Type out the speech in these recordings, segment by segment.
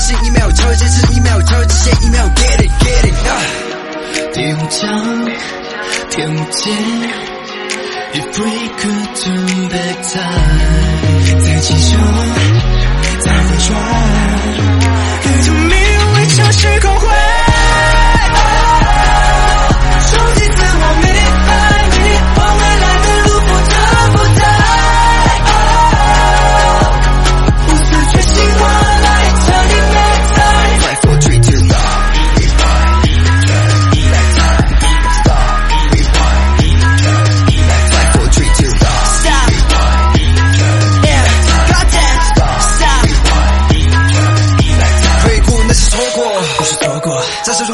email limit limit，超越是 email，超越是 email，超越这些 email，get it get it 啊！第五章，天幕间。If we could turn back time，再继续，再回转，跟着命运微笑时空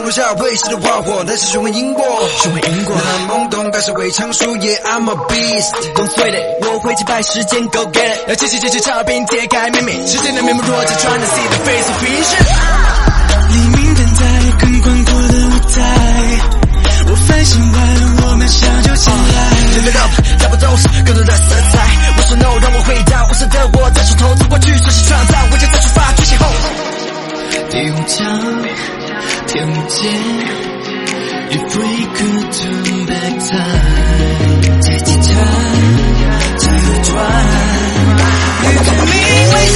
回。未逝的花火，那是循环因果，循环因果。那懵懂，但是未成熟，Yeah I'm a beast，Don't sweat it，我会击败时间，Go get it，要接起接起照片，揭开秘密，时间的面目若只 trying to see the face of vision。黎明等待更宽阔的舞台，我反省完，我们相就进来。Live it up，找不都是更多的色彩。if we could turn back time?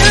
You.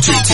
technology.